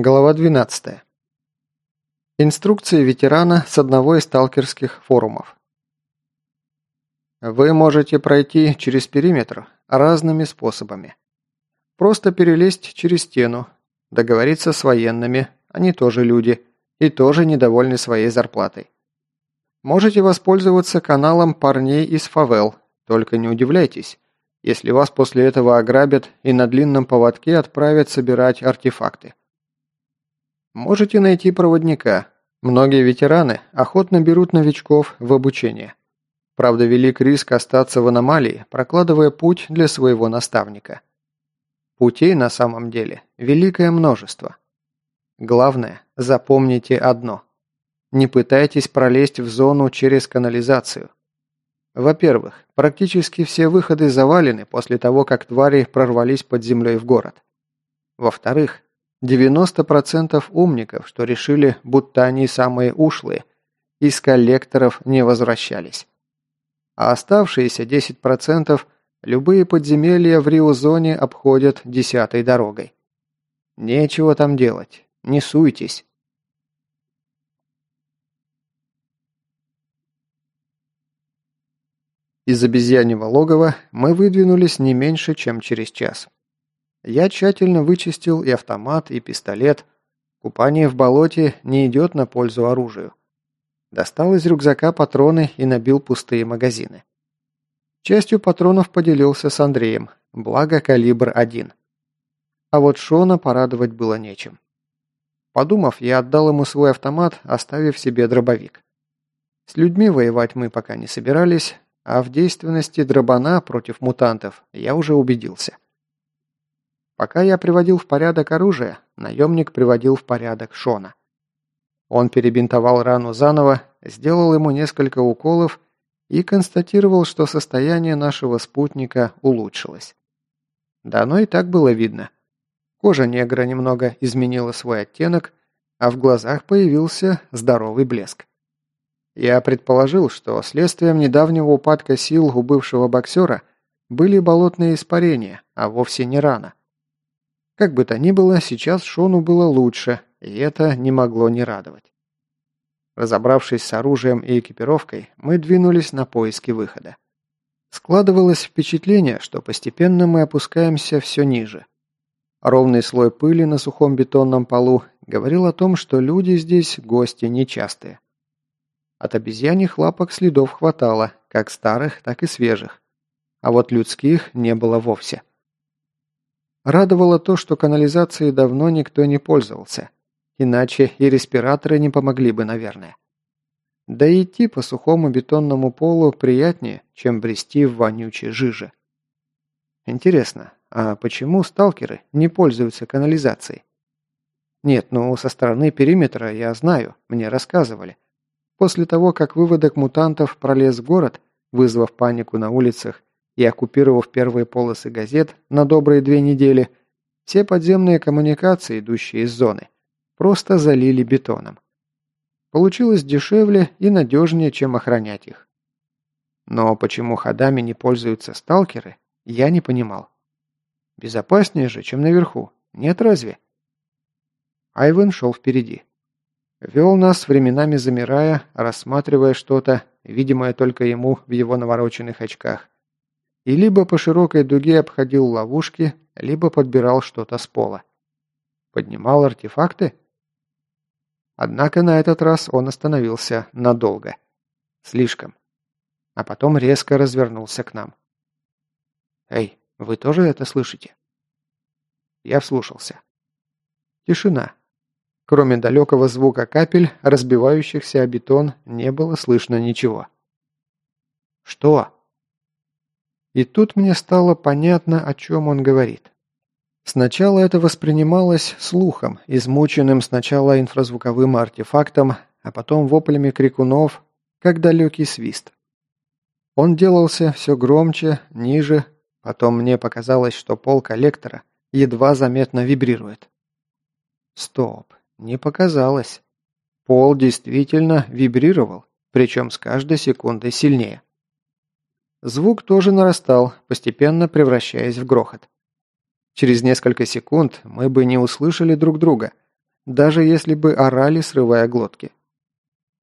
Глава 12. Инструкции ветерана с одного из сталкерских форумов. Вы можете пройти через периметр разными способами. Просто перелезть через стену, договориться с военными, они тоже люди, и тоже недовольны своей зарплатой. Можете воспользоваться каналом парней из фавел, только не удивляйтесь, если вас после этого ограбят и на длинном поводке отправят собирать артефакты. Можете найти проводника. Многие ветераны охотно берут новичков в обучение. Правда, велик риск остаться в аномалии, прокладывая путь для своего наставника. Путей на самом деле великое множество. Главное, запомните одно. Не пытайтесь пролезть в зону через канализацию. Во-первых, практически все выходы завалены после того, как твари прорвались под землей в город. Во-вторых, 90% умников, что решили, будто они самые ушлые, из коллекторов не возвращались. А оставшиеся 10% любые подземелья в Рио-зоне обходят десятой дорогой. Нечего там делать, не суйтесь. Из обезьяньего логова мы выдвинулись не меньше, чем через час. Я тщательно вычистил и автомат, и пистолет. Купание в болоте не идет на пользу оружию. Достал из рюкзака патроны и набил пустые магазины. Частью патронов поделился с Андреем, благо калибр один. А вот Шона порадовать было нечем. Подумав, я отдал ему свой автомат, оставив себе дробовик. С людьми воевать мы пока не собирались, а в действенности дробана против мутантов я уже убедился. Пока я приводил в порядок оружие, наемник приводил в порядок Шона. Он перебинтовал рану заново, сделал ему несколько уколов и констатировал, что состояние нашего спутника улучшилось. Да оно и так было видно. Кожа негра немного изменила свой оттенок, а в глазах появился здоровый блеск. Я предположил, что следствием недавнего упадка сил у бывшего боксера были болотные испарения, а вовсе не рана. Как бы то ни было, сейчас Шону было лучше, и это не могло не радовать. Разобравшись с оружием и экипировкой, мы двинулись на поиски выхода. Складывалось впечатление, что постепенно мы опускаемся все ниже. Ровный слой пыли на сухом бетонном полу говорил о том, что люди здесь гости нечастые. От обезьяньих лапок следов хватало, как старых, так и свежих. А вот людских не было вовсе. Радовало то, что канализацией давно никто не пользовался. Иначе и респираторы не помогли бы, наверное. Да и идти по сухому бетонному полу приятнее, чем брести в вонючей жиже. Интересно, а почему сталкеры не пользуются канализацией? Нет, ну со стороны периметра я знаю, мне рассказывали. После того, как выводок мутантов пролез в город, вызвав панику на улицах и оккупировав первые полосы газет на добрые две недели, все подземные коммуникации, идущие из зоны, просто залили бетоном. Получилось дешевле и надежнее, чем охранять их. Но почему ходами не пользуются сталкеры, я не понимал. Безопаснее же, чем наверху, нет разве? Айвен шел впереди. Вел нас, временами замирая, рассматривая что-то, видимое только ему в его навороченных очках и либо по широкой дуге обходил ловушки, либо подбирал что-то с пола. Поднимал артефакты? Однако на этот раз он остановился надолго. Слишком. А потом резко развернулся к нам. «Эй, вы тоже это слышите?» Я вслушался. Тишина. Кроме далекого звука капель, разбивающихся о бетон, не было слышно ничего. «Что?» И тут мне стало понятно, о чем он говорит. Сначала это воспринималось слухом, измученным сначала инфразвуковым артефактом, а потом воплями крикунов, как далекий свист. Он делался все громче, ниже, потом мне показалось, что пол коллектора едва заметно вибрирует. Стоп, не показалось. Пол действительно вибрировал, причем с каждой секундой сильнее. Звук тоже нарастал, постепенно превращаясь в грохот. Через несколько секунд мы бы не услышали друг друга, даже если бы орали, срывая глотки.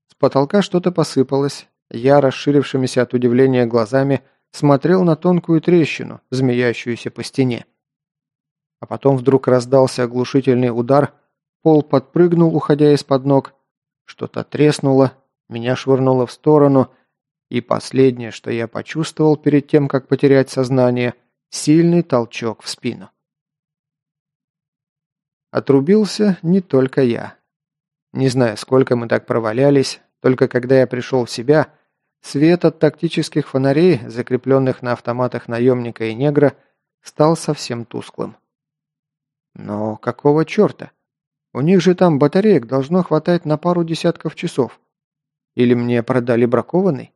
С потолка что-то посыпалось, я, расширившимися от удивления глазами, смотрел на тонкую трещину, змеящуюся по стене. А потом вдруг раздался оглушительный удар, пол подпрыгнул, уходя из-под ног, что-то треснуло, меня швырнуло в сторону, и последнее, что я почувствовал перед тем, как потерять сознание, сильный толчок в спину. Отрубился не только я. Не знаю, сколько мы так провалялись, только когда я пришел в себя, свет от тактических фонарей, закрепленных на автоматах наемника и негра, стал совсем тусклым. Но какого черта? У них же там батареек должно хватать на пару десятков часов. Или мне продали бракованный?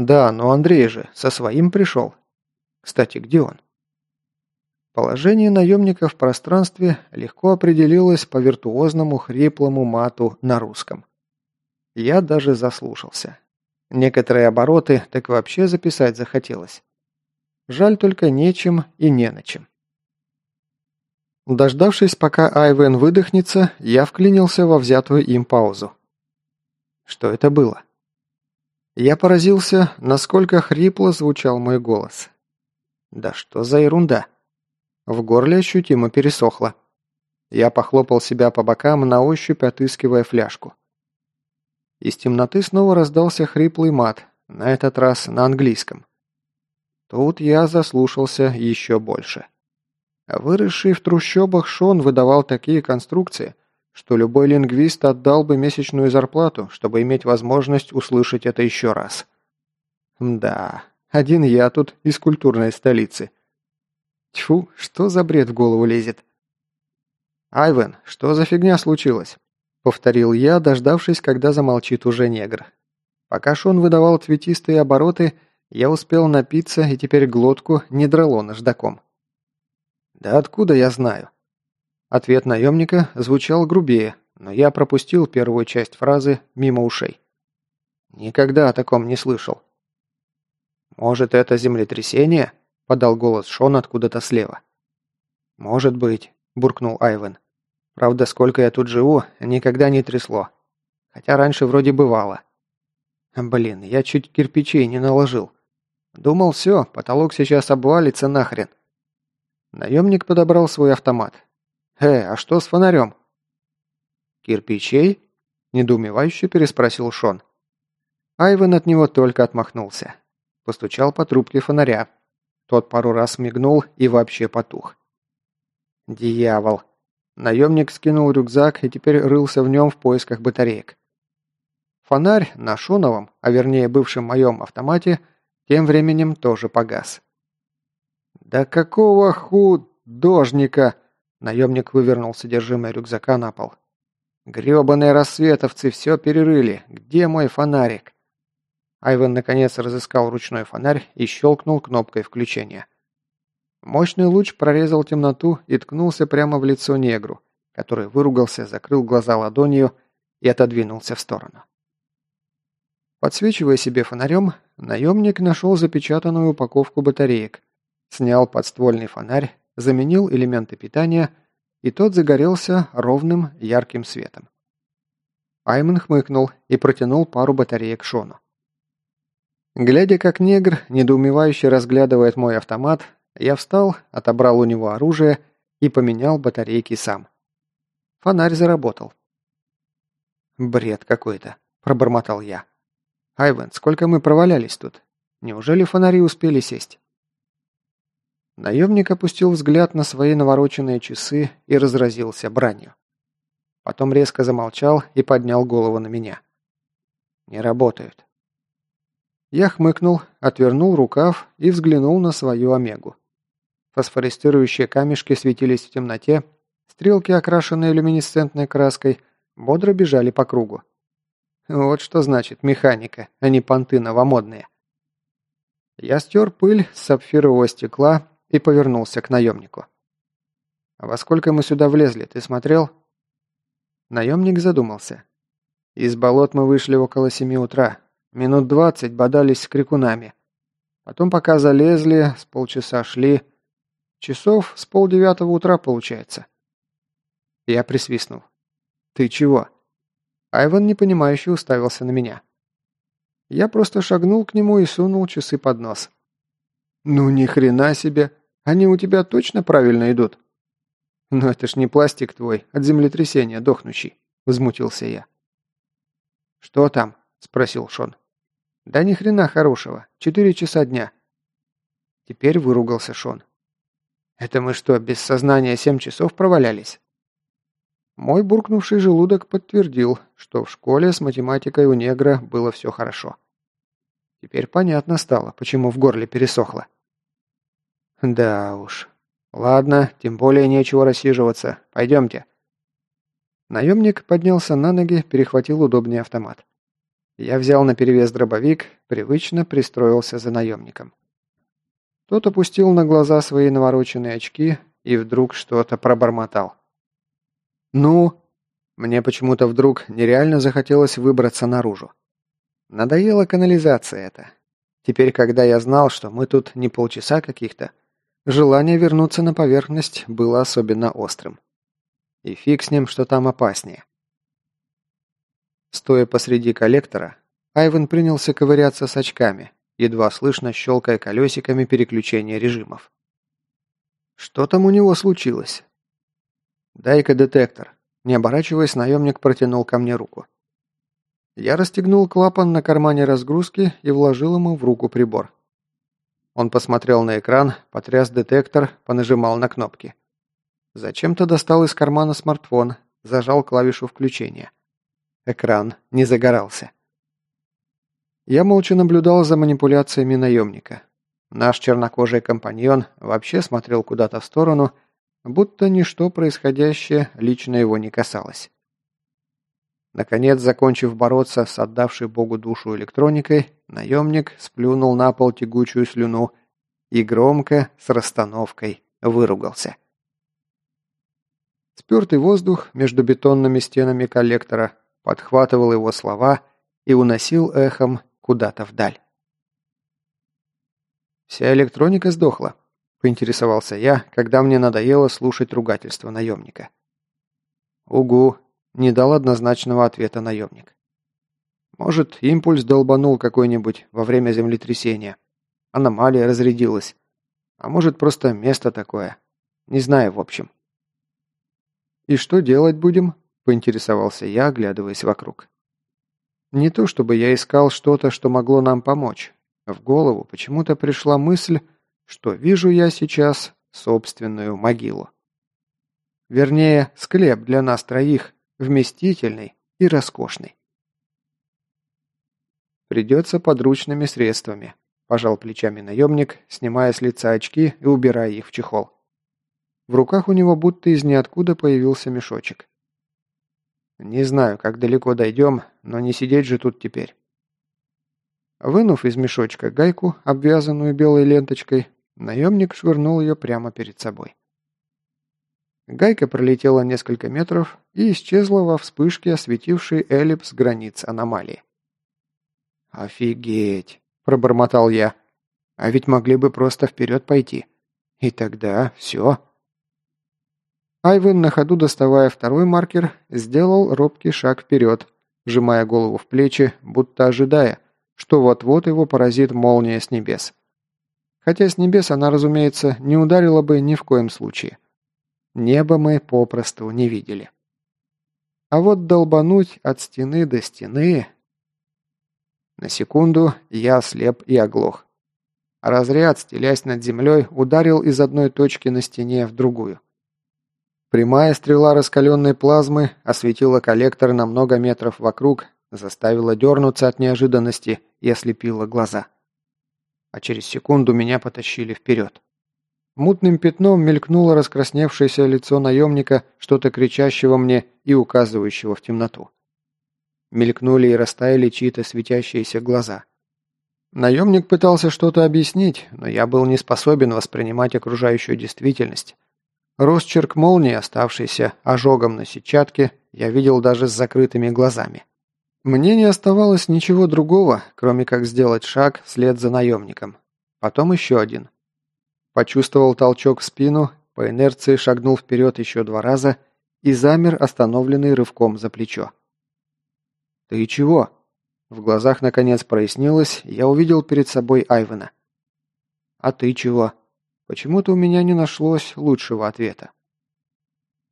Да, но Андрей же со своим пришел. Кстати, где он? Положение наемника в пространстве легко определилось по виртуозному хриплому мату на русском. Я даже заслушался. Некоторые обороты так вообще записать захотелось. Жаль только нечем и не на чем. Дождавшись, пока Айвен выдохнется, я вклинился во взятую им паузу. Что это было? Я поразился, насколько хрипло звучал мой голос. Да что за ерунда? В горле ощутимо пересохло. Я похлопал себя по бокам, на ощупь отыскивая фляжку. Из темноты снова раздался хриплый мат, на этот раз на английском. Тут я заслушался еще больше. Выросший в трущобах Шон выдавал такие конструкции, что любой лингвист отдал бы месячную зарплату, чтобы иметь возможность услышать это еще раз. Да, один я тут из культурной столицы. Тьфу, что за бред в голову лезет? «Айвен, что за фигня случилась?» Повторил я, дождавшись, когда замолчит уже негр. Пока Шон выдавал цветистые обороты, я успел напиться и теперь глотку не драло наждаком. «Да откуда я знаю?» Ответ наемника звучал грубее, но я пропустил первую часть фразы мимо ушей. «Никогда о таком не слышал». «Может, это землетрясение?» – подал голос Шон откуда-то слева. «Может быть», – буркнул Айвен. Правда, сколько я тут живу, никогда не трясло. Хотя раньше вроде бывало. Блин, я чуть кирпичей не наложил. Думал, все, потолок сейчас обвалится нахрен. Наемник подобрал свой автомат. «Э, а что с фонарем?» «Кирпичей?» – недоумевающе переспросил Шон. Айвен от него только отмахнулся. Постучал по трубке фонаря. Тот пару раз мигнул и вообще потух. «Дьявол!» Наемник скинул рюкзак и теперь рылся в нем в поисках батареек. Фонарь на Шоновом, а вернее бывшем моем автомате, тем временем тоже погас. «Да какого художника?» Наемник вывернул содержимое рюкзака на пол. «Гребаные рассветовцы все перерыли. Где мой фонарик?» Айвен наконец разыскал ручной фонарь и щелкнул кнопкой включения. Мощный луч прорезал темноту и ткнулся прямо в лицо негру, который выругался, закрыл глаза ладонью и отодвинулся в сторону. Подсвечивая себе фонарем, наемник нашел запечатанную упаковку батареек, снял подствольный фонарь, заменил элементы питания, и тот загорелся ровным ярким светом. Айман хмыкнул и протянул пару батареек Шону. Глядя, как негр, недоумевающе разглядывает мой автомат, я встал, отобрал у него оружие и поменял батарейки сам. Фонарь заработал. «Бред какой-то», – пробормотал я. «Айвен, сколько мы провалялись тут? Неужели фонари успели сесть?» Наемник опустил взгляд на свои навороченные часы и разразился бранью. Потом резко замолчал и поднял голову на меня. «Не работают». Я хмыкнул, отвернул рукав и взглянул на свою омегу. Фосфористирующие камешки светились в темноте, стрелки, окрашенные люминесцентной краской, бодро бежали по кругу. Вот что значит механика, а не понты новомодные. Я стер пыль с сапфирового стекла и повернулся к наемнику. «Во сколько мы сюда влезли, ты смотрел?» Наемник задумался. Из болот мы вышли около семи утра. Минут двадцать бодались с крикунами. Потом, пока залезли, с полчаса шли, Часов с полдевятого утра получается. Я присвистнул. «Ты чего?» Айван непонимающе уставился на меня. Я просто шагнул к нему и сунул часы под нос. «Ну ни хрена себе! Они у тебя точно правильно идут?» «Но это ж не пластик твой, от землетрясения дохнущий», — возмутился я. «Что там?» — спросил Шон. «Да ни хрена хорошего. Четыре часа дня». Теперь выругался Шон. «Это мы что, без сознания семь часов провалялись?» Мой буркнувший желудок подтвердил, что в школе с математикой у негра было все хорошо. Теперь понятно стало, почему в горле пересохло. Да уж. Ладно, тем более нечего рассиживаться. Пойдемте. Наемник поднялся на ноги, перехватил удобный автомат. Я взял на перевес дробовик, привычно пристроился за наемником. Тот опустил на глаза свои навороченные очки и вдруг что-то пробормотал. «Ну?» Мне почему-то вдруг нереально захотелось выбраться наружу. Надоела канализация эта. Теперь, когда я знал, что мы тут не полчаса каких-то, желание вернуться на поверхность было особенно острым. И фиг с ним, что там опаснее. Стоя посреди коллектора, Айвен принялся ковыряться с очками, едва слышно щелкая колесиками переключения режимов. Что там у него случилось? «Дай-ка детектор». Не оборачиваясь, наемник протянул ко мне руку. Я расстегнул клапан на кармане разгрузки и вложил ему в руку прибор. Он посмотрел на экран, потряс детектор, понажимал на кнопки. Зачем-то достал из кармана смартфон, зажал клавишу включения. Экран не загорался. Я молча наблюдал за манипуляциями наемника. Наш чернокожий компаньон вообще смотрел куда-то в сторону, будто ничто происходящее лично его не касалось. Наконец, закончив бороться с отдавшей Богу душу электроникой, наемник сплюнул на пол тягучую слюну и громко, с расстановкой, выругался. Спертый воздух между бетонными стенами коллектора подхватывал его слова и уносил эхом куда-то вдаль. Вся электроника сдохла. Поинтересовался я, когда мне надоело слушать ругательство наемника. «Угу», — не дал однозначного ответа наемник. «Может, импульс долбанул какой-нибудь во время землетрясения. Аномалия разрядилась. А может, просто место такое. Не знаю, в общем». «И что делать будем?» – поинтересовался я, оглядываясь вокруг. Не то чтобы я искал что-то, что могло нам помочь. В голову почему-то пришла мысль, что вижу я сейчас собственную могилу. Вернее, склеп для нас троих, вместительный и роскошный. Придется подручными средствами, пожал плечами наемник, снимая с лица очки и убирая их в чехол. В руках у него будто из ниоткуда появился мешочек. Не знаю, как далеко дойдем, но не сидеть же тут теперь. Вынув из мешочка гайку, обвязанную белой ленточкой, Наемник швырнул ее прямо перед собой. Гайка пролетела несколько метров и исчезла во вспышке, осветившей эллипс границ аномалии. «Офигеть!» – пробормотал я. «А ведь могли бы просто вперед пойти. И тогда все». Айвен, на ходу доставая второй маркер, сделал робкий шаг вперед, сжимая голову в плечи, будто ожидая, что вот-вот его поразит молния с небес. Хотя с небес она, разумеется, не ударила бы ни в коем случае. Небо мы попросту не видели. А вот долбануть от стены до стены... На секунду я слеп и оглох. Разряд, стелясь над землей, ударил из одной точки на стене в другую. Прямая стрела раскаленной плазмы осветила коллектор на много метров вокруг, заставила дернуться от неожиданности и ослепила глаза а через секунду меня потащили вперед. Мутным пятном мелькнуло раскрасневшееся лицо наемника, что-то кричащего мне и указывающего в темноту. Мелькнули и растаяли чьи-то светящиеся глаза. Наемник пытался что-то объяснить, но я был не способен воспринимать окружающую действительность. Росчерк молнии, оставшийся ожогом на сетчатке, я видел даже с закрытыми глазами. Мне не оставалось ничего другого, кроме как сделать шаг вслед за наемником. Потом еще один. Почувствовал толчок в спину, по инерции шагнул вперед еще два раза и замер, остановленный рывком за плечо. «Ты чего?» В глазах наконец прояснилось, я увидел перед собой Айвена. «А ты чего?» Почему-то у меня не нашлось лучшего ответа.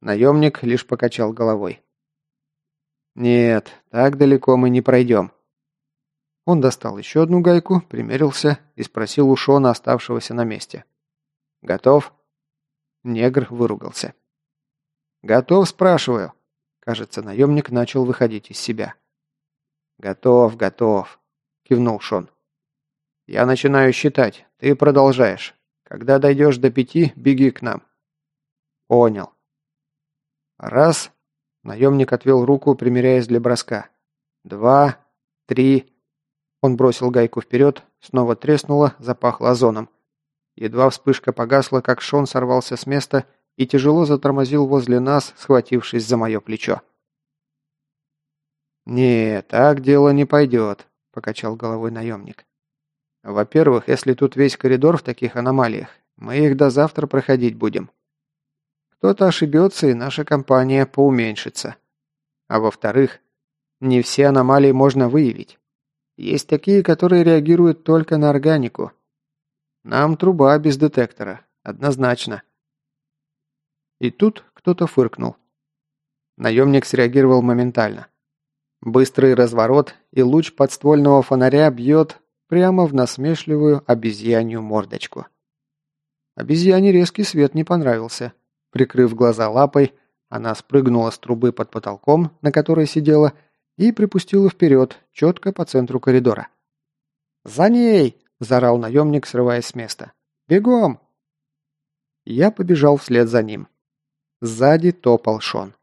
Наемник лишь покачал головой. «Нет, так далеко мы не пройдем». Он достал еще одну гайку, примерился и спросил у Шона, оставшегося на месте. «Готов?» Негр выругался. «Готов, спрашиваю?» Кажется, наемник начал выходить из себя. «Готов, готов», — кивнул Шон. «Я начинаю считать, ты продолжаешь. Когда дойдешь до пяти, беги к нам». «Понял». «Раз», — наемник отвел руку, примеряясь для броска. «Два, три...» Он бросил гайку вперед, снова треснуло, запахло озоном. Едва вспышка погасла, как Шон сорвался с места и тяжело затормозил возле нас, схватившись за мое плечо. «Не, так дело не пойдет», – покачал головой наемник. «Во-первых, если тут весь коридор в таких аномалиях, мы их до завтра проходить будем. Кто-то ошибется, и наша компания поуменьшится. А во-вторых, не все аномалии можно выявить. Есть такие, которые реагируют только на органику. Нам труба без детектора, однозначно». И тут кто-то фыркнул. Наемник среагировал моментально. Быстрый разворот, и луч подствольного фонаря бьет прямо в насмешливую обезьянью мордочку. Обезьяне резкий свет не понравился. Прикрыв глаза лапой, она спрыгнула с трубы под потолком, на которой сидела, и припустила вперед, четко по центру коридора. «За ней!» – заорал наемник, срываясь с места. «Бегом!» Я побежал вслед за ним. Сзади топал Шон.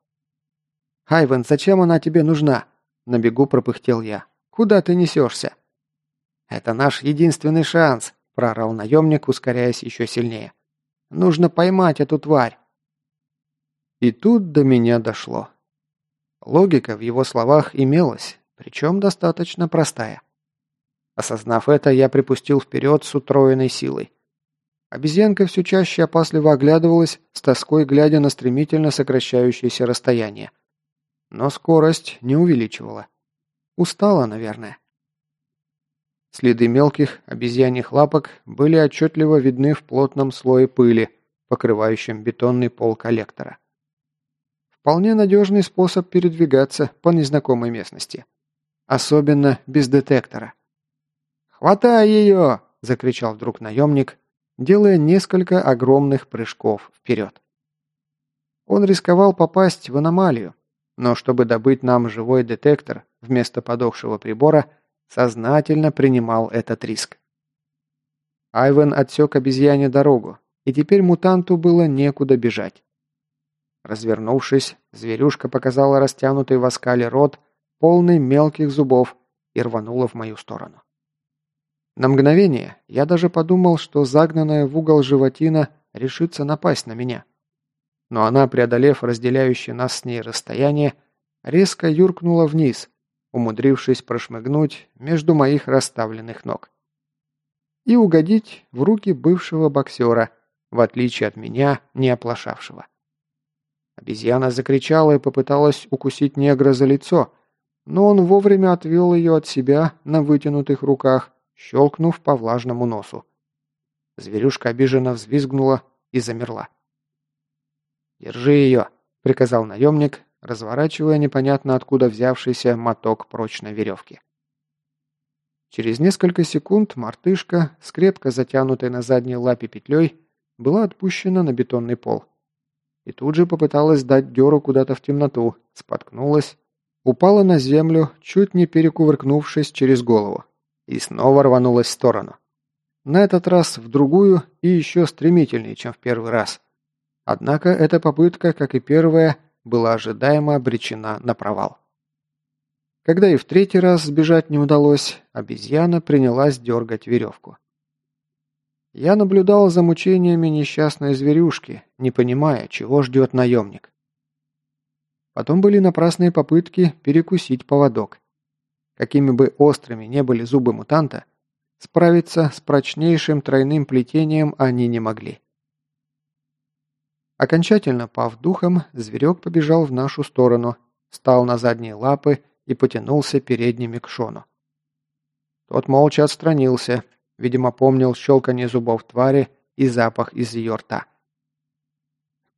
«Хайвен, зачем она тебе нужна?» На бегу пропыхтел я. «Куда ты несешься?» «Это наш единственный шанс», – проорал наемник, ускоряясь еще сильнее. «Нужно поймать эту тварь». И тут до меня дошло. Логика в его словах имелась, причем достаточно простая. Осознав это, я припустил вперед с утроенной силой. Обезьянка все чаще опасливо оглядывалась, с тоской глядя на стремительно сокращающееся расстояние но скорость не увеличивала. Устала, наверное. Следы мелких обезьяньих лапок были отчетливо видны в плотном слое пыли, покрывающем бетонный пол коллектора. Вполне надежный способ передвигаться по незнакомой местности. Особенно без детектора. «Хватай ее!» – закричал вдруг наемник, делая несколько огромных прыжков вперед. Он рисковал попасть в аномалию, но чтобы добыть нам живой детектор вместо подохшего прибора, сознательно принимал этот риск. Айвен отсек обезьяне дорогу, и теперь мутанту было некуда бежать. Развернувшись, зверюшка показала растянутый в оскале рот, полный мелких зубов, и рванула в мою сторону. На мгновение я даже подумал, что загнанная в угол животина решится напасть на меня но она, преодолев разделяющее нас с ней расстояние, резко юркнула вниз, умудрившись прошмыгнуть между моих расставленных ног. И угодить в руки бывшего боксера, в отличие от меня, не оплошавшего. Обезьяна закричала и попыталась укусить негра за лицо, но он вовремя отвел ее от себя на вытянутых руках, щелкнув по влажному носу. Зверюшка обиженно взвизгнула и замерла. «Держи ее!» – приказал наемник, разворачивая непонятно откуда взявшийся моток прочной веревки. Через несколько секунд мартышка, с крепко затянутой на задней лапе петлей, была отпущена на бетонный пол. И тут же попыталась дать дёру куда-то в темноту, споткнулась, упала на землю, чуть не перекувыркнувшись через голову, и снова рванулась в сторону. На этот раз в другую и еще стремительнее, чем в первый раз. Однако эта попытка, как и первая, была ожидаемо обречена на провал. Когда и в третий раз сбежать не удалось, обезьяна принялась дергать веревку. Я наблюдал за мучениями несчастной зверюшки, не понимая, чего ждет наемник. Потом были напрасные попытки перекусить поводок. Какими бы острыми не были зубы мутанта, справиться с прочнейшим тройным плетением они не могли. Окончательно пав духом, зверек побежал в нашу сторону, встал на задние лапы и потянулся передними к Шону. Тот молча отстранился, видимо, помнил щелканье зубов твари и запах из ее рта.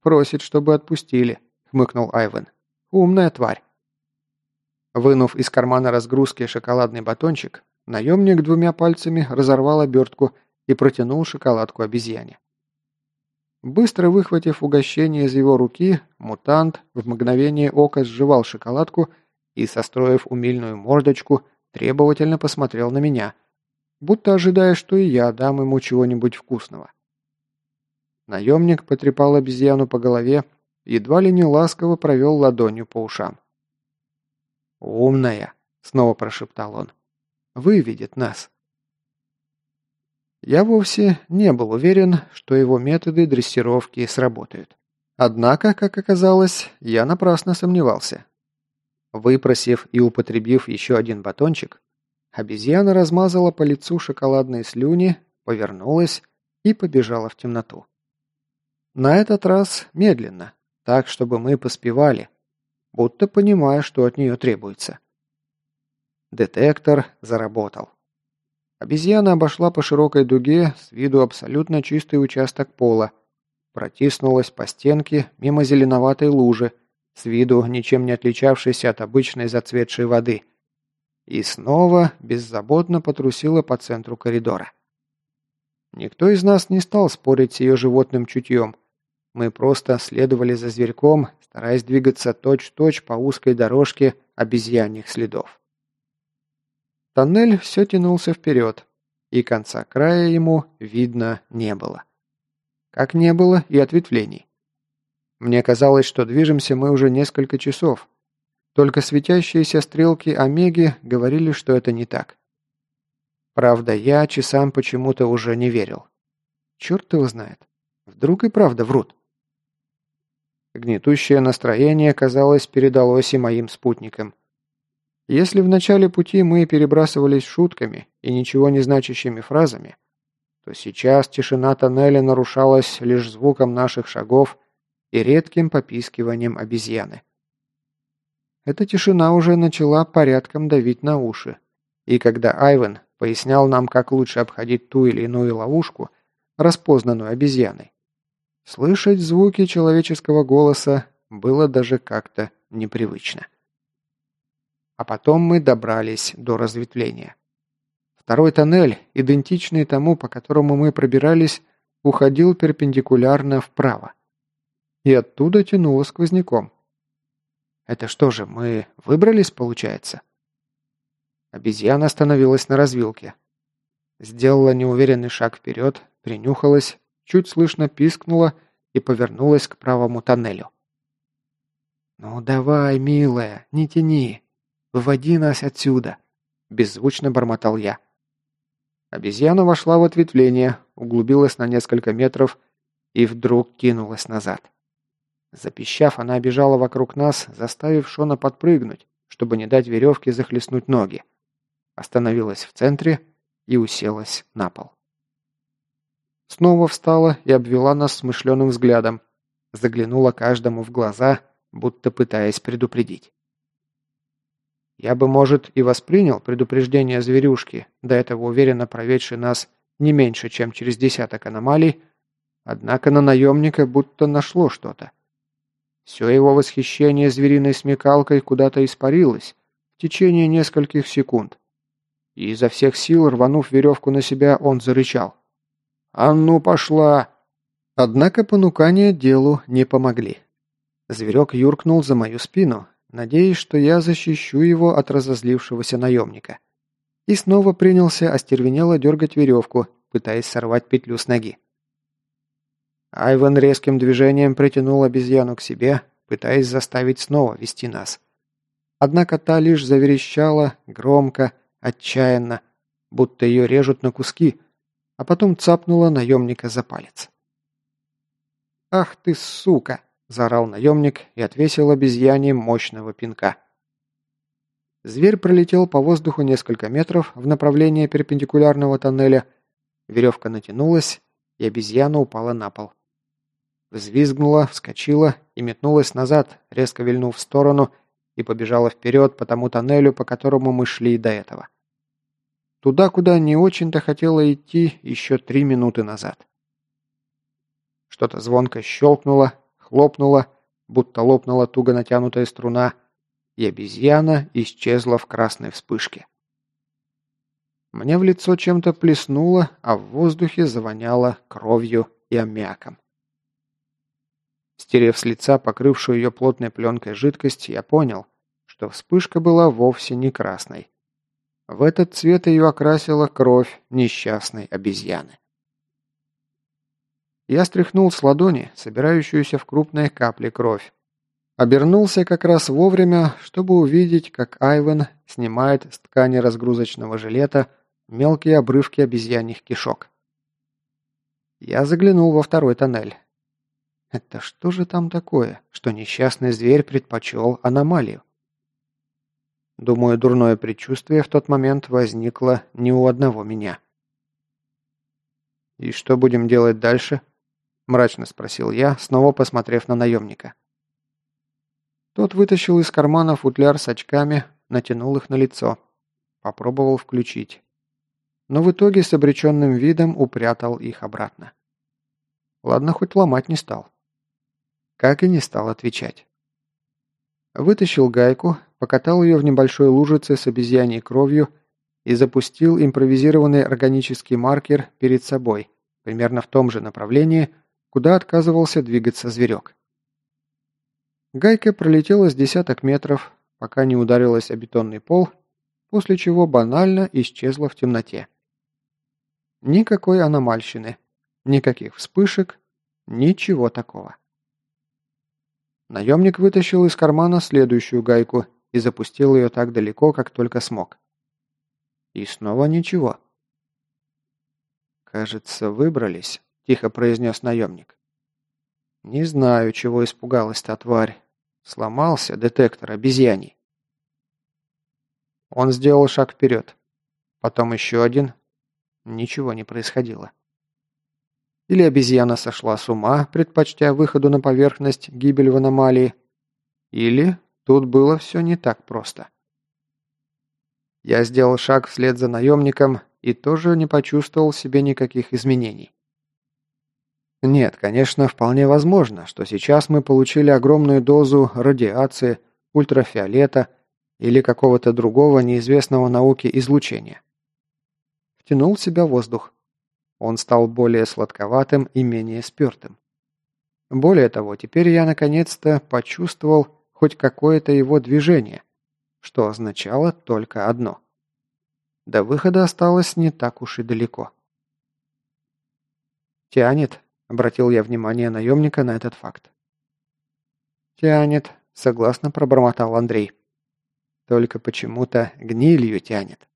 «Просит, чтобы отпустили», — хмыкнул Айвен. «Умная тварь». Вынув из кармана разгрузки шоколадный батончик, наемник двумя пальцами разорвал обертку и протянул шоколадку обезьяне. Быстро выхватив угощение из его руки, мутант в мгновение ока сживал шоколадку и, состроив умильную мордочку, требовательно посмотрел на меня, будто ожидая, что и я дам ему чего-нибудь вкусного. Наемник потрепал обезьяну по голове, едва ли не ласково провел ладонью по ушам. «Умная!» — снова прошептал он. «Выведет нас!» Я вовсе не был уверен, что его методы дрессировки сработают. Однако, как оказалось, я напрасно сомневался. Выпросив и употребив еще один батончик, обезьяна размазала по лицу шоколадные слюни, повернулась и побежала в темноту. На этот раз медленно, так, чтобы мы поспевали, будто понимая, что от нее требуется. Детектор заработал. Обезьяна обошла по широкой дуге с виду абсолютно чистый участок пола, протиснулась по стенке мимо зеленоватой лужи, с виду ничем не отличавшейся от обычной зацветшей воды, и снова беззаботно потрусила по центру коридора. Никто из нас не стал спорить с ее животным чутьем. Мы просто следовали за зверьком, стараясь двигаться точь-в-точь -точь по узкой дорожке обезьяньих следов. Тоннель все тянулся вперед, и конца края ему видно не было. Как не было и ответвлений. Мне казалось, что движемся мы уже несколько часов. Только светящиеся стрелки Омеги говорили, что это не так. Правда, я часам почему-то уже не верил. Черт его знает. Вдруг и правда врут. Гнетущее настроение, казалось, передалось и моим спутникам. Если в начале пути мы перебрасывались шутками и ничего не значащими фразами, то сейчас тишина тоннеля нарушалась лишь звуком наших шагов и редким попискиванием обезьяны. Эта тишина уже начала порядком давить на уши, и когда Айвен пояснял нам, как лучше обходить ту или иную ловушку, распознанную обезьяной, слышать звуки человеческого голоса было даже как-то непривычно. А потом мы добрались до разветвления. Второй тоннель, идентичный тому, по которому мы пробирались, уходил перпендикулярно вправо. И оттуда тянуло сквозняком. Это что же, мы выбрались, получается? Обезьяна остановилась на развилке. Сделала неуверенный шаг вперед, принюхалась, чуть слышно пискнула и повернулась к правому тоннелю. «Ну давай, милая, не тяни!» Выводи нас отсюда!» – беззвучно бормотал я. Обезьяна вошла в ответвление, углубилась на несколько метров и вдруг кинулась назад. Запищав, она бежала вокруг нас, заставив Шона подпрыгнуть, чтобы не дать веревке захлестнуть ноги. Остановилась в центре и уселась на пол. Снова встала и обвела нас смышленым взглядом. Заглянула каждому в глаза, будто пытаясь предупредить. Я бы, может, и воспринял предупреждение зверюшки, до этого уверенно проведшей нас не меньше, чем через десяток аномалий, однако на наемника будто нашло что-то. Все его восхищение звериной смекалкой куда-то испарилось в течение нескольких секунд. И изо всех сил, рванув веревку на себя, он зарычал. «А ну пошла!» Однако понукания делу не помогли. Зверек юркнул за мою спину, надеясь, что я защищу его от разозлившегося наемника. И снова принялся остервенело дергать веревку, пытаясь сорвать петлю с ноги. Айван резким движением притянул обезьяну к себе, пытаясь заставить снова вести нас. Однако та лишь заверещала, громко, отчаянно, будто ее режут на куски, а потом цапнула наемника за палец. «Ах ты, сука!» – заорал наемник и отвесил обезьяне мощного пинка. Зверь пролетел по воздуху несколько метров в направлении перпендикулярного тоннеля, веревка натянулась, и обезьяна упала на пол. Взвизгнула, вскочила и метнулась назад, резко вильнув в сторону, и побежала вперед по тому тоннелю, по которому мы шли до этого. Туда, куда не очень-то хотела идти еще три минуты назад. Что-то звонко щелкнуло, хлопнуло, будто лопнула туго натянутая струна, и обезьяна исчезла в красной вспышке. Мне в лицо чем-то плеснуло, а в воздухе завоняло кровью и аммиаком. Стерев с лица покрывшую ее плотной пленкой жидкость, я понял, что вспышка была вовсе не красной. В этот цвет ее окрасила кровь несчастной обезьяны. Я стряхнул с ладони собирающуюся в крупные капли кровь. Обернулся как раз вовремя, чтобы увидеть, как Айвен снимает с ткани разгрузочного жилета мелкие обрывки обезьяньих кишок. Я заглянул во второй тоннель. Это что же там такое, что несчастный зверь предпочел аномалию? Думаю, дурное предчувствие в тот момент возникло не у одного меня. «И что будем делать дальше?» – мрачно спросил я, снова посмотрев на наемника. Тот вытащил из кармана футляр с очками, натянул их на лицо. Попробовал включить. Но в итоге с обреченным видом упрятал их обратно. Ладно, хоть ломать не стал. Как и не стал отвечать. Вытащил гайку, покатал ее в небольшой лужице с обезьяньей кровью и запустил импровизированный органический маркер перед собой, примерно в том же направлении, куда отказывался двигаться зверек. Гайка пролетела с десяток метров, пока не ударилась о бетонный пол, после чего банально исчезла в темноте. Никакой аномальщины, никаких вспышек, ничего такого. Наемник вытащил из кармана следующую гайку и запустил ее так далеко, как только смог. И снова ничего. «Кажется, выбрались», – тихо произнес наемник. «Не знаю, чего испугалась та тварь. Сломался детектор обезьяний». Он сделал шаг вперед. Потом еще один. Ничего не происходило. Или обезьяна сошла с ума, предпочтя выходу на поверхность гибель в аномалии. Или тут было все не так просто. Я сделал шаг вслед за наемником и тоже не почувствовал в себе никаких изменений. Нет, конечно, вполне возможно, что сейчас мы получили огромную дозу радиации, ультрафиолета или какого-то другого неизвестного науке излучения. Втянул в себя воздух. Он стал более сладковатым и менее спертым. Более того, теперь я наконец-то почувствовал хоть какое-то его движение, что означало только одно. До выхода осталось не так уж и далеко. «Тянет», — обратил я внимание наемника на этот факт. «Тянет», — согласно пробормотал Андрей. «Только почему-то гнилью тянет».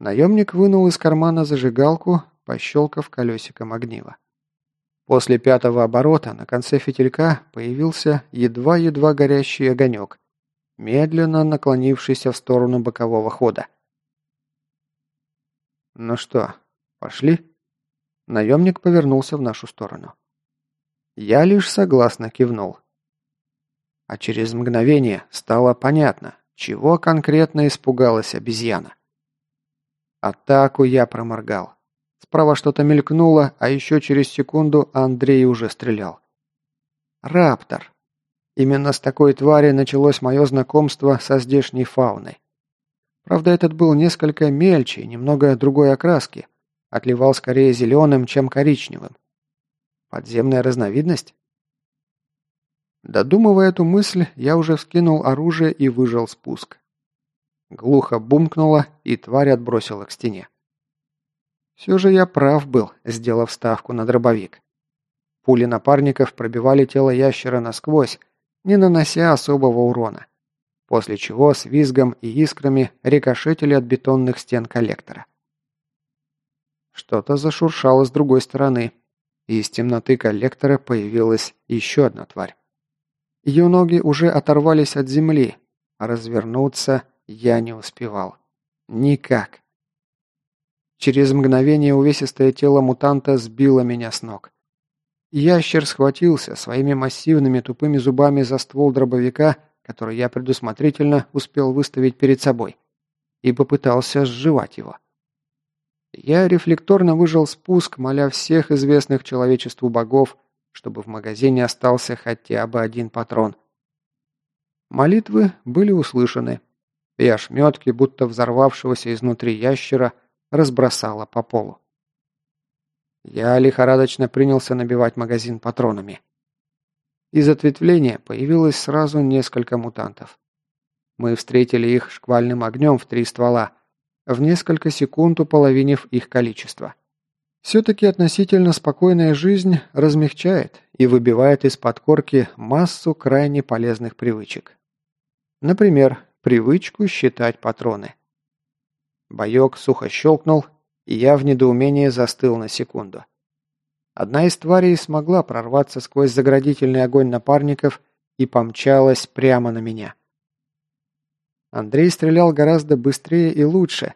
Наемник вынул из кармана зажигалку, пощелкав колесиком огнива. После пятого оборота на конце фитилька появился едва-едва горящий огонек, медленно наклонившийся в сторону бокового хода. «Ну что, пошли?» Наемник повернулся в нашу сторону. Я лишь согласно кивнул. А через мгновение стало понятно, чего конкретно испугалась обезьяна. Атаку я проморгал. Справа что-то мелькнуло, а еще через секунду Андрей уже стрелял. Раптор. Именно с такой твари началось мое знакомство со здешней фауной. Правда, этот был несколько мельче и немного другой окраски. Отливал скорее зеленым, чем коричневым. Подземная разновидность? Додумывая эту мысль, я уже вскинул оружие и выжал спуск. Глухо бумкнуло, и тварь отбросила к стене. Все же я прав был, сделав ставку на дробовик. Пули напарников пробивали тело ящера насквозь, не нанося особого урона, после чего с визгом и искрами рикошетили от бетонных стен коллектора. Что-то зашуршало с другой стороны, и из темноты коллектора появилась еще одна тварь. Ее ноги уже оторвались от земли, а развернуться я не успевал. Никак. Через мгновение увесистое тело мутанта сбило меня с ног. Ящер схватился своими массивными тупыми зубами за ствол дробовика, который я предусмотрительно успел выставить перед собой, и попытался сживать его. Я рефлекторно выжал спуск, моля всех известных человечеству богов, чтобы в магазине остался хотя бы один патрон. Молитвы были услышаны, и ошметки, будто взорвавшегося изнутри ящера, разбросало по полу. Я лихорадочно принялся набивать магазин патронами. Из ответвления появилось сразу несколько мутантов. Мы встретили их шквальным огнем в три ствола, в несколько секунд уполовинив их количество. Все-таки относительно спокойная жизнь размягчает и выбивает из под корки массу крайне полезных привычек. Например, привычку считать патроны. Боек сухо щелкнул, и я в недоумении застыл на секунду. Одна из тварей смогла прорваться сквозь заградительный огонь напарников и помчалась прямо на меня. Андрей стрелял гораздо быстрее и лучше,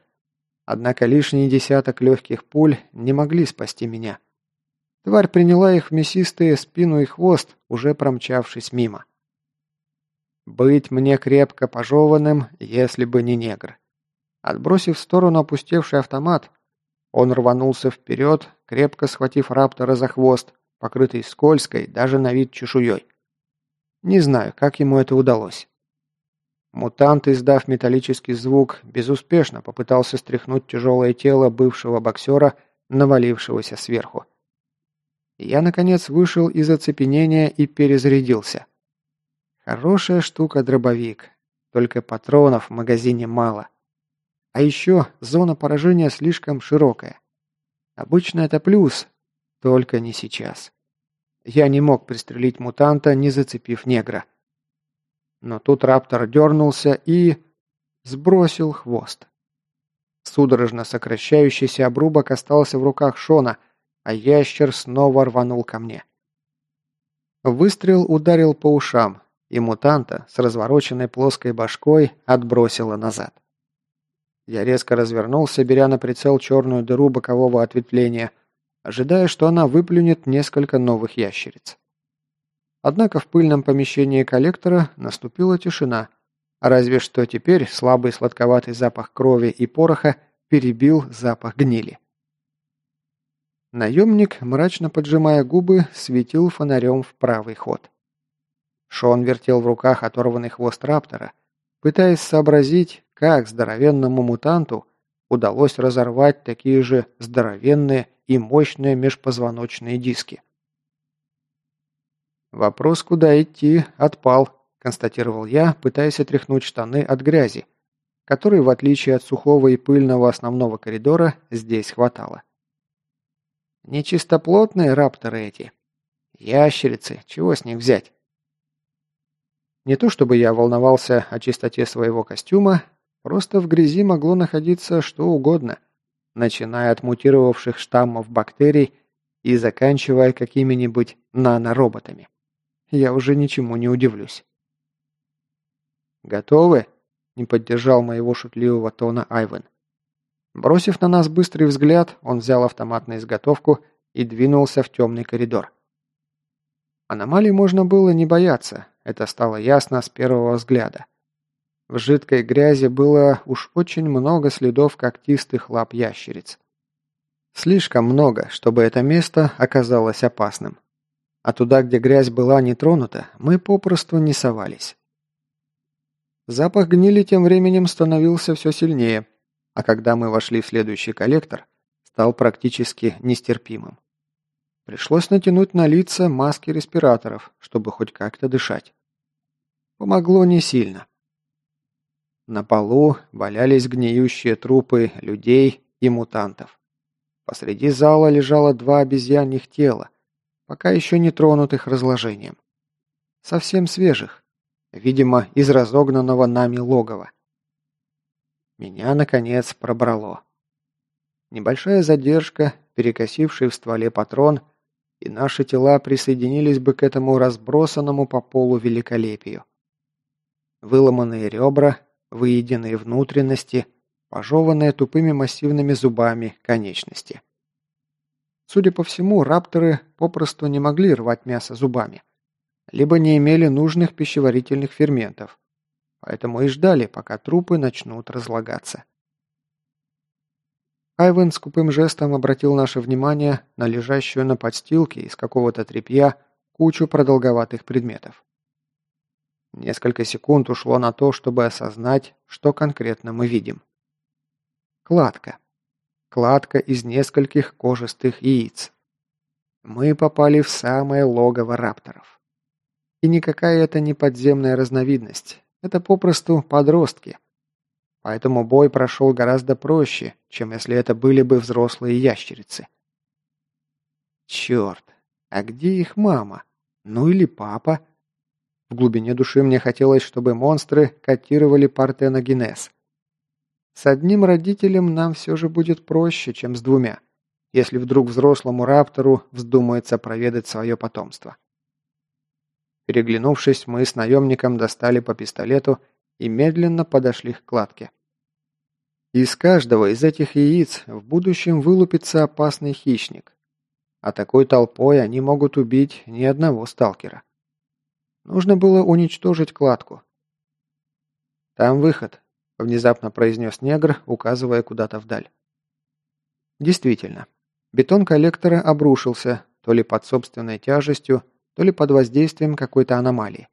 однако лишний десяток легких пуль не могли спасти меня. Тварь приняла их в мясистые спину и хвост, уже промчавшись мимо. Быть мне крепко пожеванным, если бы не негр. Отбросив в сторону опустевший автомат, он рванулся вперед, крепко схватив раптора за хвост, покрытый скользкой, даже на вид чешуей. Не знаю, как ему это удалось. Мутант, издав металлический звук, безуспешно попытался стряхнуть тяжелое тело бывшего боксера, навалившегося сверху. Я, наконец, вышел из оцепенения и перезарядился. Хорошая штука дробовик, только патронов в магазине мало. А еще зона поражения слишком широкая. Обычно это плюс, только не сейчас. Я не мог пристрелить мутанта, не зацепив негра. Но тут раптор дернулся и... сбросил хвост. Судорожно сокращающийся обрубок остался в руках Шона, а ящер снова рванул ко мне. Выстрел ударил по ушам, и мутанта с развороченной плоской башкой отбросило назад. Я резко развернулся, беря на прицел черную дыру бокового ответвления, ожидая, что она выплюнет несколько новых ящериц. Однако в пыльном помещении коллектора наступила тишина, разве что теперь слабый сладковатый запах крови и пороха перебил запах гнили. Наемник, мрачно поджимая губы, светил фонарем в правый ход. Шон вертел в руках оторванный хвост раптора, пытаясь сообразить, как здоровенному мутанту удалось разорвать такие же здоровенные и мощные межпозвоночные диски. «Вопрос, куда идти, отпал», – констатировал я, пытаясь отряхнуть штаны от грязи, которой, в отличие от сухого и пыльного основного коридора, здесь хватало. Нечистоплотные рапторы эти. Ящерицы, чего с них взять? Не то чтобы я волновался о чистоте своего костюма, Просто в грязи могло находиться что угодно, начиная от мутировавших штаммов бактерий и заканчивая какими-нибудь нанороботами. Я уже ничему не удивлюсь. «Готовы?» – не поддержал моего шутливого тона Айвен. Бросив на нас быстрый взгляд, он взял автомат на изготовку и двинулся в темный коридор. Аномалий можно было не бояться, это стало ясно с первого взгляда. В жидкой грязи было уж очень много следов когтистых лап ящериц. Слишком много, чтобы это место оказалось опасным. А туда, где грязь была не тронута, мы попросту не совались. Запах гнили тем временем становился все сильнее, а когда мы вошли в следующий коллектор, стал практически нестерпимым. Пришлось натянуть на лица маски респираторов, чтобы хоть как-то дышать. Помогло не сильно. На полу валялись гниющие трупы людей и мутантов. Посреди зала лежало два обезьяньих тела, пока еще не тронутых разложением. Совсем свежих, видимо, из разогнанного нами логова. Меня, наконец, пробрало. Небольшая задержка, перекосивший в стволе патрон, и наши тела присоединились бы к этому разбросанному по полу великолепию. Выломанные ребра, выеденные внутренности, пожеванные тупыми массивными зубами конечности. Судя по всему, рапторы попросту не могли рвать мясо зубами, либо не имели нужных пищеварительных ферментов, поэтому и ждали, пока трупы начнут разлагаться. Айвен скупым жестом обратил наше внимание на лежащую на подстилке из какого-то тряпья кучу продолговатых предметов. Несколько секунд ушло на то, чтобы осознать, что конкретно мы видим. Кладка. Кладка из нескольких кожистых яиц. Мы попали в самое логово рапторов. И никакая это не подземная разновидность. Это попросту подростки. Поэтому бой прошел гораздо проще, чем если это были бы взрослые ящерицы. Черт, а где их мама? Ну или папа? В глубине души мне хотелось, чтобы монстры котировали партеногенез. С одним родителем нам все же будет проще, чем с двумя, если вдруг взрослому раптору вздумается проведать свое потомство. Переглянувшись, мы с наемником достали по пистолету и медленно подошли к кладке. Из каждого из этих яиц в будущем вылупится опасный хищник. А такой толпой они могут убить ни одного сталкера. Нужно было уничтожить кладку. «Там выход», – внезапно произнес негр, указывая куда-то вдаль. Действительно, бетон коллектора обрушился, то ли под собственной тяжестью, то ли под воздействием какой-то аномалии.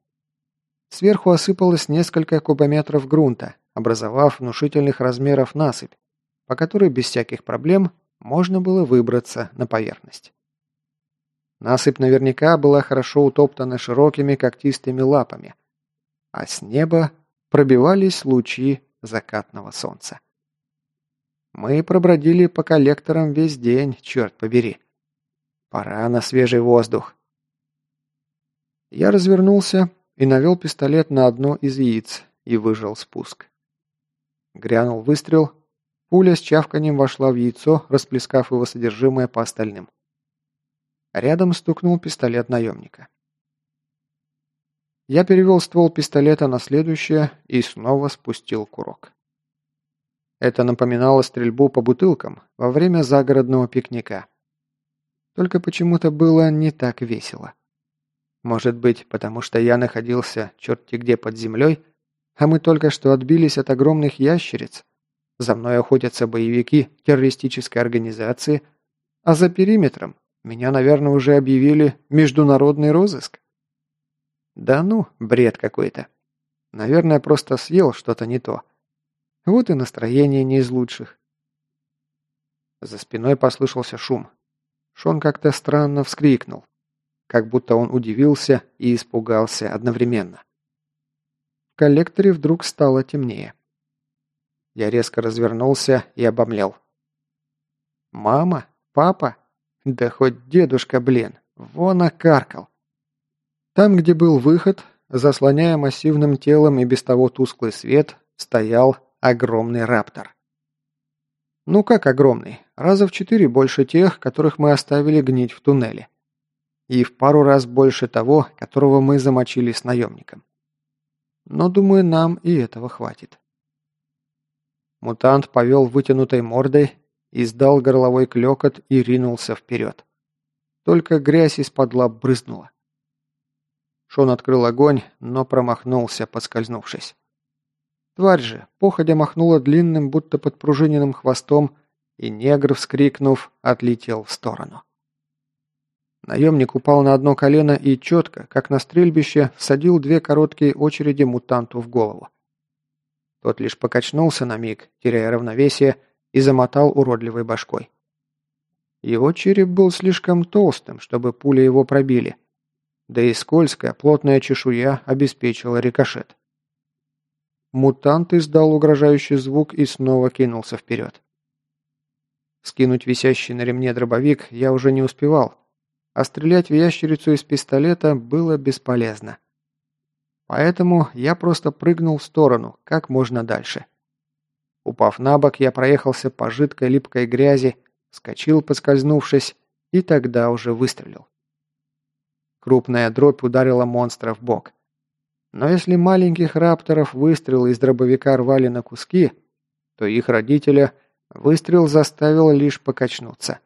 Сверху осыпалось несколько кубометров грунта, образовав внушительных размеров насыпь, по которой без всяких проблем можно было выбраться на поверхность. Насыпь наверняка была хорошо утоптана широкими когтистыми лапами, а с неба пробивались лучи закатного солнца. Мы пробродили по коллекторам весь день, черт побери. Пора на свежий воздух. Я развернулся и навел пистолет на одно из яиц и выжал спуск. Грянул выстрел, пуля с чавканием вошла в яйцо, расплескав его содержимое по остальным. Рядом стукнул пистолет наемника. Я перевел ствол пистолета на следующее и снова спустил курок. Это напоминало стрельбу по бутылкам во время загородного пикника. Только почему-то было не так весело. Может быть, потому что я находился черти где под землей, а мы только что отбились от огромных ящериц. За мной охотятся боевики террористической организации, а за периметром меня, наверное, уже объявили международный розыск. Да ну, бред какой-то. Наверное, просто съел что-то не то. Вот и настроение не из лучших. За спиной послышался шум. Шон как-то странно вскрикнул. Как будто он удивился и испугался одновременно. В коллекторе вдруг стало темнее. Я резко развернулся и обомлел. «Мама? Папа?» Да хоть дедушка, блин, вон окаркал. Там, где был выход, заслоняя массивным телом и без того тусклый свет, стоял огромный раптор. Ну как огромный? Раза в четыре больше тех, которых мы оставили гнить в туннеле. И в пару раз больше того, которого мы замочили с наемником. Но, думаю, нам и этого хватит. Мутант повел вытянутой мордой, издал горловой клекот и ринулся вперед. Только грязь из-под лап брызнула. Шон открыл огонь, но промахнулся, поскользнувшись. Тварь же, походя махнула длинным, будто подпружиненным хвостом, и негр, вскрикнув, отлетел в сторону. Наемник упал на одно колено и четко, как на стрельбище, всадил две короткие очереди мутанту в голову. Тот лишь покачнулся на миг, теряя равновесие, и замотал уродливой башкой. Его череп был слишком толстым, чтобы пули его пробили. Да и скользкая, плотная чешуя обеспечила рикошет. Мутант издал угрожающий звук и снова кинулся вперед. Скинуть висящий на ремне дробовик я уже не успевал, а стрелять в ящерицу из пистолета было бесполезно. Поэтому я просто прыгнул в сторону, как можно дальше. Упав на бок, я проехался по жидкой липкой грязи, скочил, поскользнувшись, и тогда уже выстрелил. Крупная дробь ударила монстра в бок. Но если маленьких рапторов выстрел из дробовика рвали на куски, то их родителя выстрел заставил лишь покачнуться.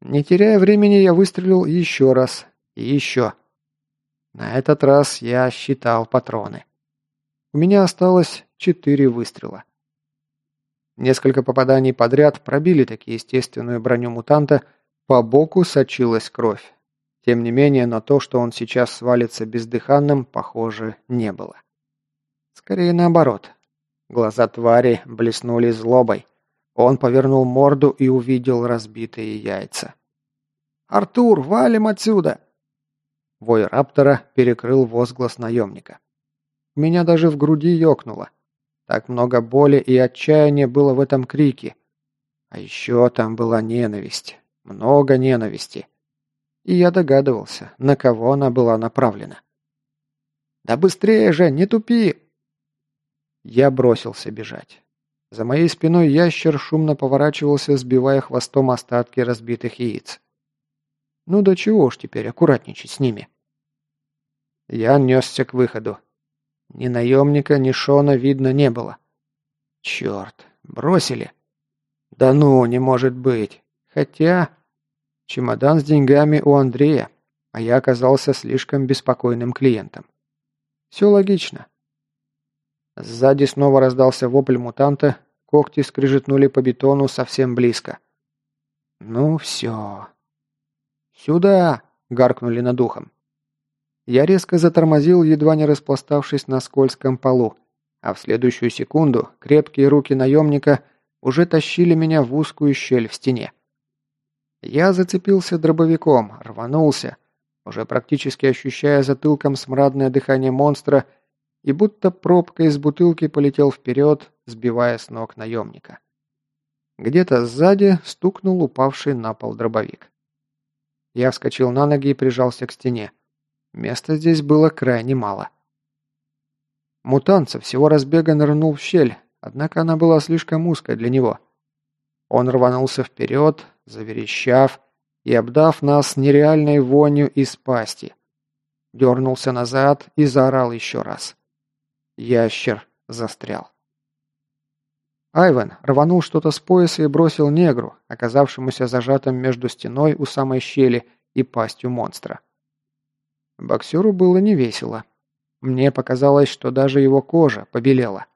Не теряя времени, я выстрелил еще раз и еще. На этот раз я считал патроны. У меня осталось четыре выстрела. Несколько попаданий подряд пробили таки естественную броню мутанта, по боку сочилась кровь. Тем не менее, на то, что он сейчас свалится бездыханным, похоже, не было. Скорее наоборот. Глаза твари блеснули злобой. Он повернул морду и увидел разбитые яйца. «Артур, валим отсюда!» Вой раптора перекрыл возглас наемника. Меня даже в груди ёкнуло. Так много боли и отчаяния было в этом крике. А еще там была ненависть. Много ненависти. И я догадывался, на кого она была направлена. «Да быстрее же, не тупи!» Я бросился бежать. За моей спиной ящер шумно поворачивался, сбивая хвостом остатки разбитых яиц. Ну да чего уж теперь аккуратничать с ними. Я несся к выходу. Ни наемника, ни Шона видно не было. Черт, бросили. Да ну, не может быть. Хотя... Чемодан с деньгами у Андрея, а я оказался слишком беспокойным клиентом. Все логично. Сзади снова раздался вопль мутанта, когти скрежетнули по бетону совсем близко. Ну все. «Сюда!» — гаркнули над ухом. Я резко затормозил, едва не распластавшись на скользком полу, а в следующую секунду крепкие руки наемника уже тащили меня в узкую щель в стене. Я зацепился дробовиком, рванулся, уже практически ощущая затылком смрадное дыхание монстра — и будто пробка из бутылки полетел вперед, сбивая с ног наемника. Где-то сзади стукнул упавший на пол дробовик. Я вскочил на ноги и прижался к стене. Места здесь было крайне мало. Мутант со всего разбега нырнул в щель, однако она была слишком узкой для него. Он рванулся вперед, заверещав и обдав нас нереальной вонью из пасти. Дернулся назад и заорал еще раз. Ящер застрял. Айвен рванул что-то с пояса и бросил негру, оказавшемуся зажатым между стеной у самой щели и пастью монстра. Боксеру было невесело. Мне показалось, что даже его кожа побелела.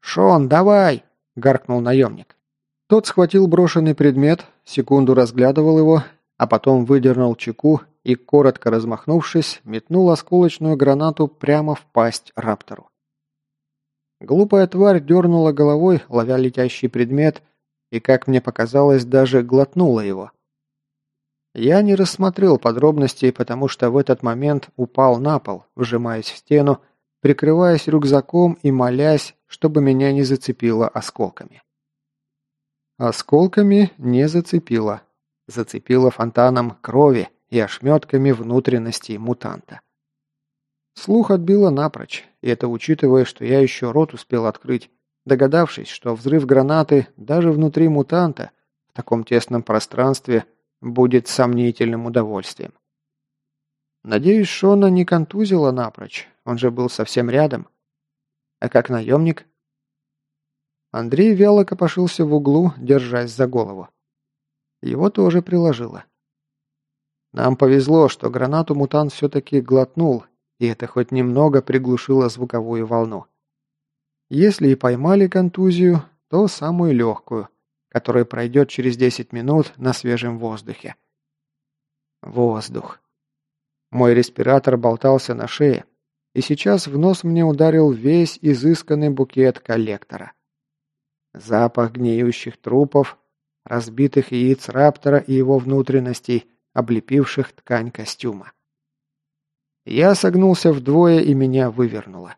«Шон, давай!» – гаркнул наемник. Тот схватил брошенный предмет, секунду разглядывал его, а потом выдернул чеку и, коротко размахнувшись, метнул осколочную гранату прямо в пасть раптору. Глупая тварь дернула головой, ловя летящий предмет, и, как мне показалось, даже глотнула его. Я не рассмотрел подробностей, потому что в этот момент упал на пол, вжимаясь в стену, прикрываясь рюкзаком и молясь, чтобы меня не зацепило осколками. Осколками не зацепило. Зацепило фонтаном крови, и ошметками внутренностей мутанта. Слух отбило напрочь, и это учитывая, что я еще рот успел открыть, догадавшись, что взрыв гранаты даже внутри мутанта в таком тесном пространстве будет сомнительным удовольствием. Надеюсь, Шона не контузила напрочь, он же был совсем рядом. А как наемник? Андрей вяло копошился в углу, держась за голову. Его тоже приложило. Нам повезло, что гранату мутант все-таки глотнул, и это хоть немного приглушило звуковую волну. Если и поймали контузию, то самую легкую, которая пройдет через 10 минут на свежем воздухе. Воздух. Мой респиратор болтался на шее, и сейчас в нос мне ударил весь изысканный букет коллектора. Запах гниющих трупов, разбитых яиц раптора и его внутренностей, облепивших ткань костюма. Я согнулся вдвое и меня вывернуло.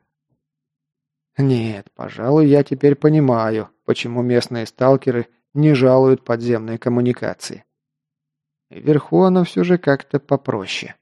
Нет, пожалуй, я теперь понимаю, почему местные сталкеры не жалуют подземные коммуникации. Вверху оно все же как-то попроще.